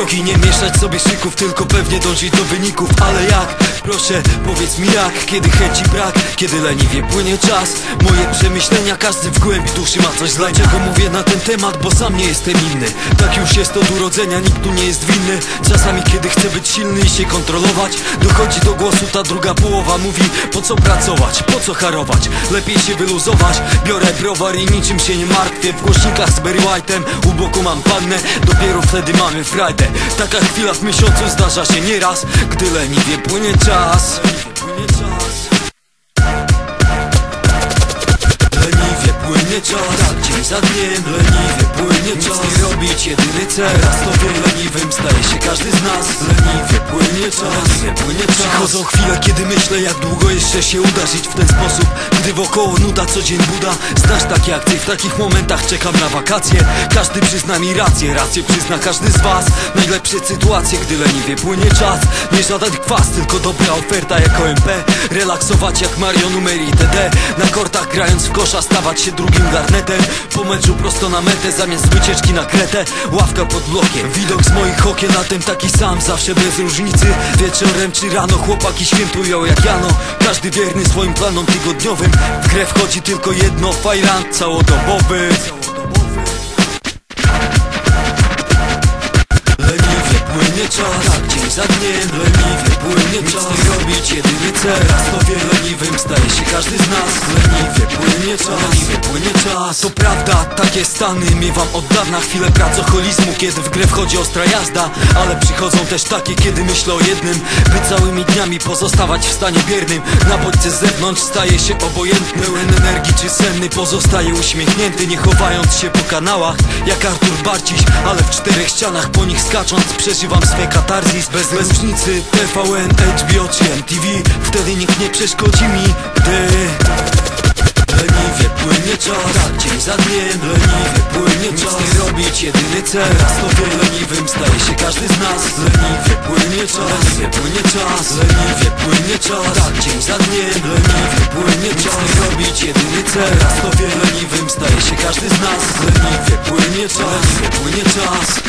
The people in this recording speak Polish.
kroki Nie mieszać sobie szyków, tylko pewnie dążyć do wyników. Ale jak? Proszę, powiedz mi jak? Kiedy chęci brak, kiedy leniwie płynie czas. Moje przemyślenia, każdy w głębi duszy ma coś dla Dlaczego mówię na ten temat? Bo sam nie jestem inny. Tak już jest od urodzenia, nikt tu nie jest winny. Czasami kiedy chcę być silny i się kontrolować Dochodzi do głosu ta druga połowa. Mówi po co pracować, po co harować? Lepiej się wyluzować. Biorę browar i niczym się nie martwię. W głośnikach z Barry White'em U boku mam pannę, dopiero wtedy mamy frajdę Taka chwila w miesiącu zdarza się nieraz Gdy leniwie płynie czas. Leniwie płynie czas. Tak dzień za dniem Leniwie płynie czas. Nic nie robić, jedyny cel. Raz to wie leniwym staje się każdy z nas płynie czas Leniwie płynie czas. Przychodzą chwile, kiedy myślę jak długo jeszcze się uda żyć w ten sposób. Gdy wokoło nuda co dzień buda Znasz takie akcje, w takich momentach czekam na wakacje. Każdy przyzna mi rację, rację przyzna każdy z was. Najlepsze sytuacje, gdy leniwie płynie czas. Nie żaden kwas, tylko dobra oferta jak OMP Relaksować jak Mario numer itd Na kortach grając w kosza stawać się drugim garnetem meczu prosto na metę zamiast wycieczki na kretę Ławka pod blokiem, widok z moich okien Latem taki sam, zawsze bez różnicy. Wieczorem czy rano chłopaki świętują jak Jano Każdy wierny swoim planom tygodniowym. W grę wchodzi tylko jedno, fajrant całodobowy. Leniwie płynie czas, tak dzień za dniem. Leniwie płynie czas, nic nie robić, jedyny cel. Raz to wie leniwym staje się każdy z nas. Leniwie płynie czas, czas. To prawda, takie stany miewam od dawna. Chwilę pracoholizmu, kiedy w grę wchodzi ostra jazda. Ale przychodzą też takie, kiedy myślę o jednym. By całymi dniami pozostawać w stanie biernym. Na bodźce z zewnątrz staje się obojętny. Pełen energii czy senny pozostaje uśmiechnięty. Nie chowając się po kanałach jak Artur Barciś. Ale w czterech ścianach po nich skacząc Przeżywam swe katarzis. Bez różnicy TVN, HBO czy MTV Wtedy nikt nie przeszkodzi mi Gdy dniem Leniwie płynie czas, nic nie robić, jedyny cel Raz to wie leniwym staje się każdy z nas. Leniwie płynie czas, leniwie płynie czas. Leniwie płynie czas, tak dzień za dniem. Leniwie płynie czas, nic nie robić, jedyny cel Raz to wie leniwym staje się każdy z nas. Leniwie płynie czas, leniwie płynie czas